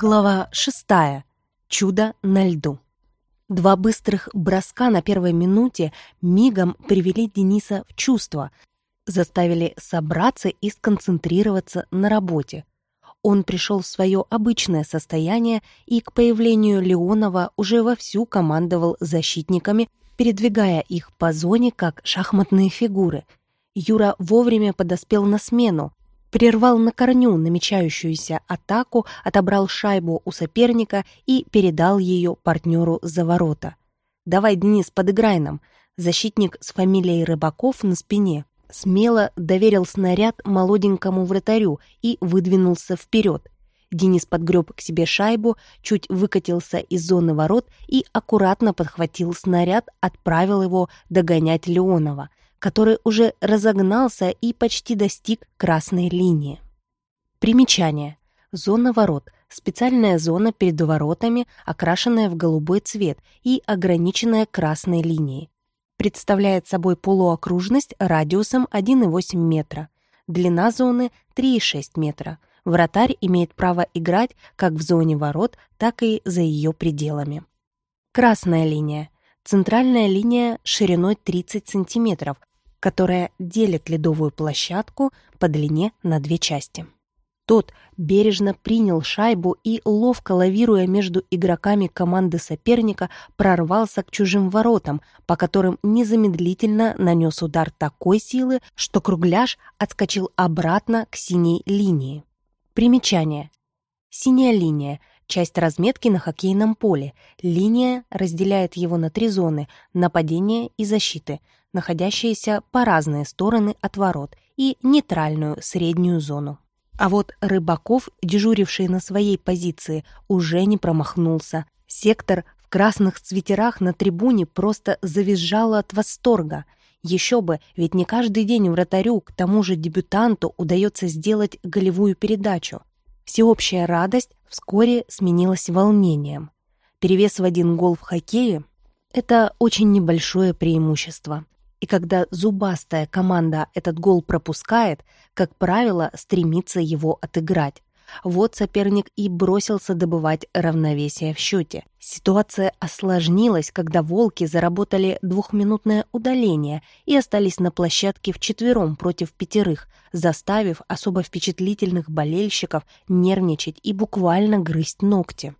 Глава шестая. Чудо на льду. Два быстрых броска на первой минуте мигом привели Дениса в чувство, заставили собраться и сконцентрироваться на работе. Он пришел в свое обычное состояние и к появлению Леонова уже вовсю командовал защитниками, передвигая их по зоне как шахматные фигуры. Юра вовремя подоспел на смену, прервал на корню намечающуюся атаку, отобрал шайбу у соперника и передал ее партнеру за ворота. «Давай, Денис, подыграй нам!» Защитник с фамилией Рыбаков на спине смело доверил снаряд молоденькому вратарю и выдвинулся вперед. Денис подгреб к себе шайбу, чуть выкатился из зоны ворот и аккуратно подхватил снаряд, отправил его догонять Леонова который уже разогнался и почти достиг красной линии. Примечание. Зона ворот – специальная зона перед воротами, окрашенная в голубой цвет и ограниченная красной линией. Представляет собой полуокружность радиусом 1,8 метра. Длина зоны 3,6 метра. Вратарь имеет право играть как в зоне ворот, так и за ее пределами. Красная линия – центральная линия шириной 30 см, которая делит ледовую площадку по длине на две части. Тот бережно принял шайбу и, ловко лавируя между игроками команды соперника, прорвался к чужим воротам, по которым незамедлительно нанес удар такой силы, что кругляш отскочил обратно к синей линии. Примечание. Синяя линия — часть разметки на хоккейном поле. Линия разделяет его на три зоны — нападения и защиты — находящиеся по разные стороны от ворот, и нейтральную среднюю зону. А вот Рыбаков, дежуривший на своей позиции, уже не промахнулся. Сектор в красных свитерах на трибуне просто завизжал от восторга. Еще бы, ведь не каждый день вратарю, к тому же дебютанту, удается сделать голевую передачу. Всеобщая радость вскоре сменилась волнением. Перевес в один гол в хоккее — это очень небольшое преимущество. И когда зубастая команда этот гол пропускает, как правило, стремится его отыграть. Вот соперник и бросился добывать равновесие в счете. Ситуация осложнилась, когда «Волки» заработали двухминутное удаление и остались на площадке вчетвером против пятерых, заставив особо впечатлительных болельщиков нервничать и буквально грызть ногти.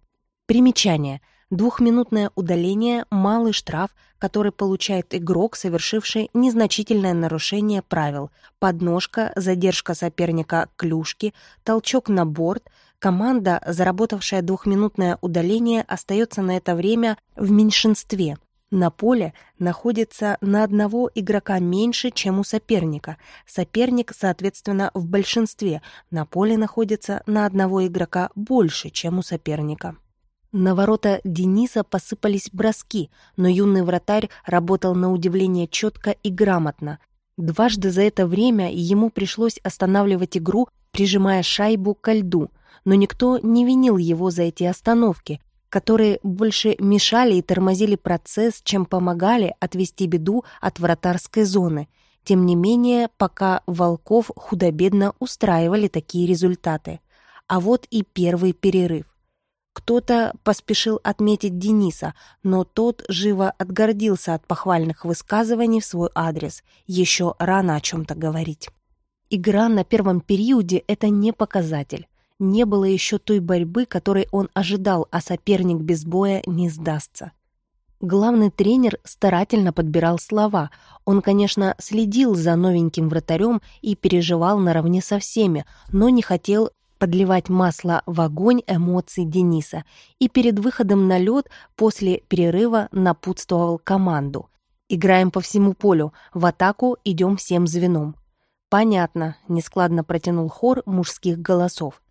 Примечание – Двухминутное удаление – малый штраф, который получает игрок, совершивший незначительное нарушение правил. Подножка, задержка соперника клюшки, толчок на борт. Команда, заработавшая двухминутное удаление, остается на это время в меньшинстве. На поле находится на одного игрока меньше, чем у соперника. Соперник, соответственно, в большинстве. На поле находится на одного игрока больше, чем у соперника. На ворота Дениса посыпались броски, но юный вратарь работал на удивление четко и грамотно. Дважды за это время ему пришлось останавливать игру, прижимая шайбу ко льду, но никто не винил его за эти остановки, которые больше мешали и тормозили процесс, чем помогали отвести беду от вратарской зоны. Тем не менее, пока Волков худо-бедно устраивали такие результаты. А вот и первый перерыв. Кто-то поспешил отметить Дениса, но тот живо отгордился от похвальных высказываний в свой адрес. Еще рано о чем-то говорить. Игра на первом периоде — это не показатель. Не было еще той борьбы, которой он ожидал, а соперник без боя не сдастся. Главный тренер старательно подбирал слова. Он, конечно, следил за новеньким вратарем и переживал наравне со всеми, но не хотел подливать масло в огонь эмоций Дениса и перед выходом на лед после перерыва напутствовал команду. «Играем по всему полю, в атаку идем всем звеном». «Понятно», — нескладно протянул хор мужских голосов.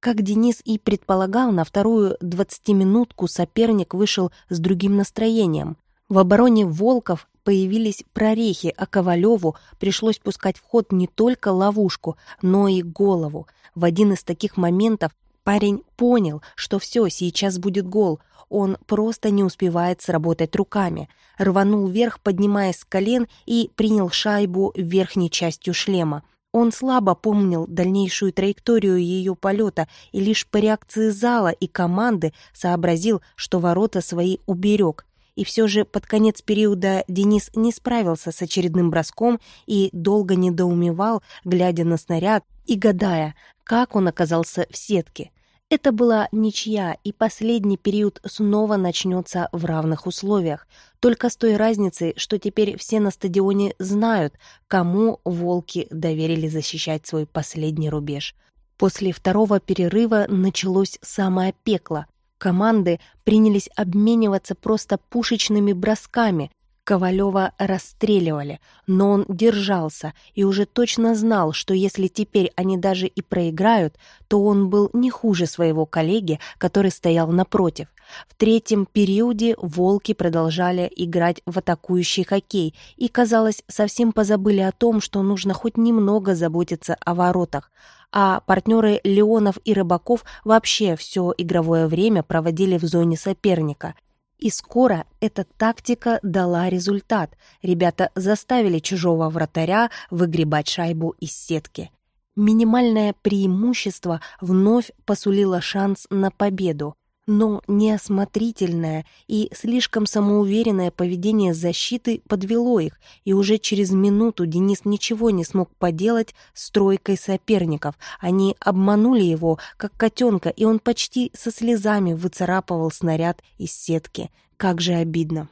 Как Денис и предполагал, на вторую двадцатиминутку соперник вышел с другим настроением. В обороне Волков появились прорехи, а Ковалеву пришлось пускать в ход не только ловушку, но и голову. В один из таких моментов парень понял, что все, сейчас будет гол. Он просто не успевает сработать руками. Рванул вверх, поднимаясь с колен, и принял шайбу верхней частью шлема. Он слабо помнил дальнейшую траекторию ее полета и лишь по реакции зала и команды сообразил, что ворота свои уберег. И все же под конец периода Денис не справился с очередным броском и долго недоумевал, глядя на снаряд и гадая, как он оказался в сетке. Это была ничья, и последний период снова начнется в равных условиях. Только с той разницей, что теперь все на стадионе знают, кому волки доверили защищать свой последний рубеж. После второго перерыва началось самое пекло. Команды принялись обмениваться просто пушечными бросками, Ковалева расстреливали, но он держался и уже точно знал, что если теперь они даже и проиграют, то он был не хуже своего коллеги, который стоял напротив. В третьем периоде «Волки» продолжали играть в атакующий хоккей и, казалось, совсем позабыли о том, что нужно хоть немного заботиться о воротах, а партнеры Леонов и Рыбаков вообще все игровое время проводили в зоне соперника. И скоро эта тактика дала результат. Ребята заставили чужого вратаря выгребать шайбу из сетки. Минимальное преимущество вновь посулило шанс на победу но неосмотрительное и слишком самоуверенное поведение защиты подвело их, и уже через минуту Денис ничего не смог поделать с тройкой соперников. Они обманули его, как котенка, и он почти со слезами выцарапывал снаряд из сетки. Как же обидно.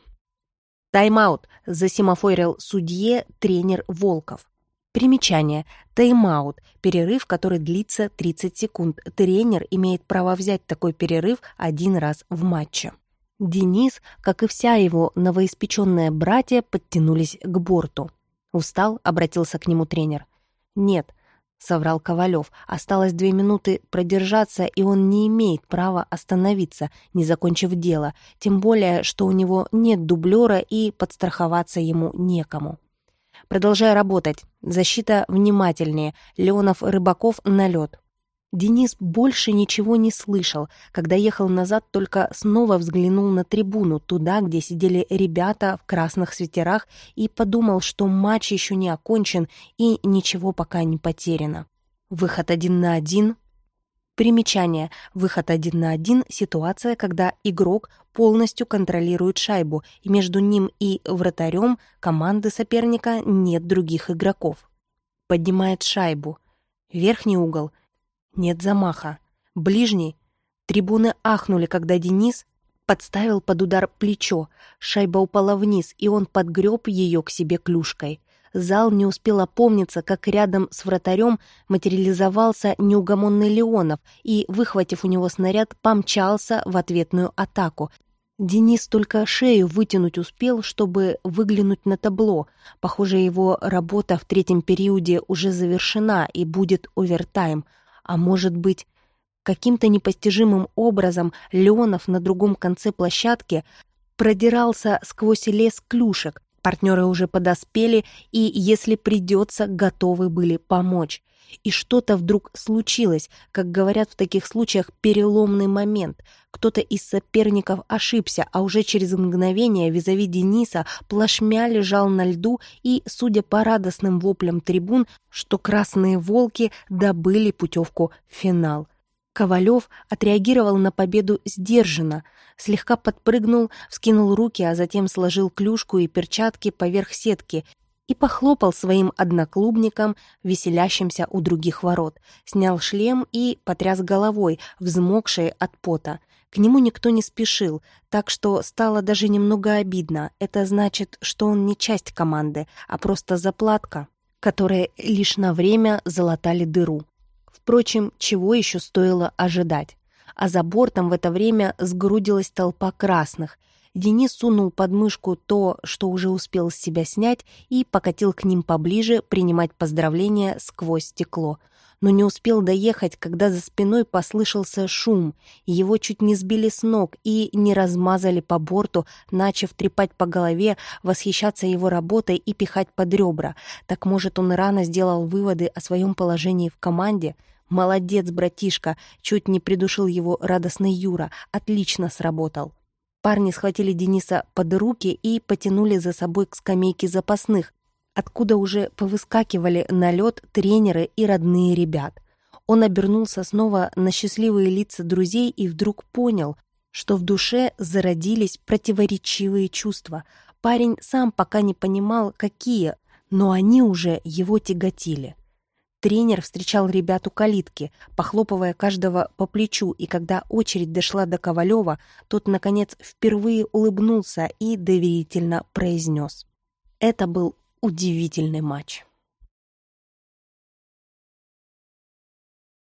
«Тайм-аут!» — засимофорил судье тренер Волков. Примечание. Тайм-аут. Перерыв, который длится 30 секунд. Тренер имеет право взять такой перерыв один раз в матче. Денис, как и вся его новоиспеченная братья, подтянулись к борту. «Устал?» — обратился к нему тренер. «Нет», — соврал Ковалев. «Осталось две минуты продержаться, и он не имеет права остановиться, не закончив дело, тем более, что у него нет дублера и подстраховаться ему некому». Продолжай работать. Защита внимательнее. Леонов, Рыбаков на лед. Денис больше ничего не слышал. Когда ехал назад, только снова взглянул на трибуну, туда, где сидели ребята в красных свитерах, и подумал, что матч еще не окончен и ничего пока не потеряно. Выход один на один Примечание. Выход один на один – ситуация, когда игрок полностью контролирует шайбу, и между ним и вратарем команды соперника нет других игроков. Поднимает шайбу. Верхний угол. Нет замаха. Ближний. Трибуны ахнули, когда Денис подставил под удар плечо. Шайба упала вниз, и он подгреб ее к себе клюшкой – Зал не успел опомниться, как рядом с вратарем материализовался неугомонный Леонов и, выхватив у него снаряд, помчался в ответную атаку. Денис только шею вытянуть успел, чтобы выглянуть на табло. Похоже, его работа в третьем периоде уже завершена и будет овертайм. А может быть, каким-то непостижимым образом Леонов на другом конце площадки продирался сквозь лес клюшек, Партнеры уже подоспели и, если придется, готовы были помочь. И что-то вдруг случилось, как говорят в таких случаях, переломный момент. Кто-то из соперников ошибся, а уже через мгновение визави Дениса плашмя лежал на льду и, судя по радостным воплям трибун, что красные волки добыли путевку в финал. Ковалев отреагировал на победу сдержанно, слегка подпрыгнул, вскинул руки, а затем сложил клюшку и перчатки поверх сетки и похлопал своим одноклубникам, веселящимся у других ворот, снял шлем и потряс головой, взмокшей от пота. К нему никто не спешил, так что стало даже немного обидно. Это значит, что он не часть команды, а просто заплатка, которая лишь на время залатали дыру. Впрочем, чего еще стоило ожидать? А за бортом в это время сгрудилась толпа красных. Денис сунул под мышку то, что уже успел с себя снять, и покатил к ним поближе принимать поздравления сквозь стекло. Но не успел доехать, когда за спиной послышался шум, его чуть не сбили с ног и не размазали по борту, начав трепать по голове, восхищаться его работой и пихать под ребра. Так, может, он рано сделал выводы о своем положении в команде — «Молодец, братишка!» Чуть не придушил его радостный Юра. «Отлично сработал!» Парни схватили Дениса под руки и потянули за собой к скамейке запасных. Откуда уже повыскакивали на лед тренеры и родные ребят. Он обернулся снова на счастливые лица друзей и вдруг понял, что в душе зародились противоречивые чувства. Парень сам пока не понимал, какие, но они уже его тяготили. Тренер встречал ребят у калитки, похлопывая каждого по плечу, и когда очередь дошла до Ковалева, тот, наконец, впервые улыбнулся и доверительно произнес. Это был удивительный матч.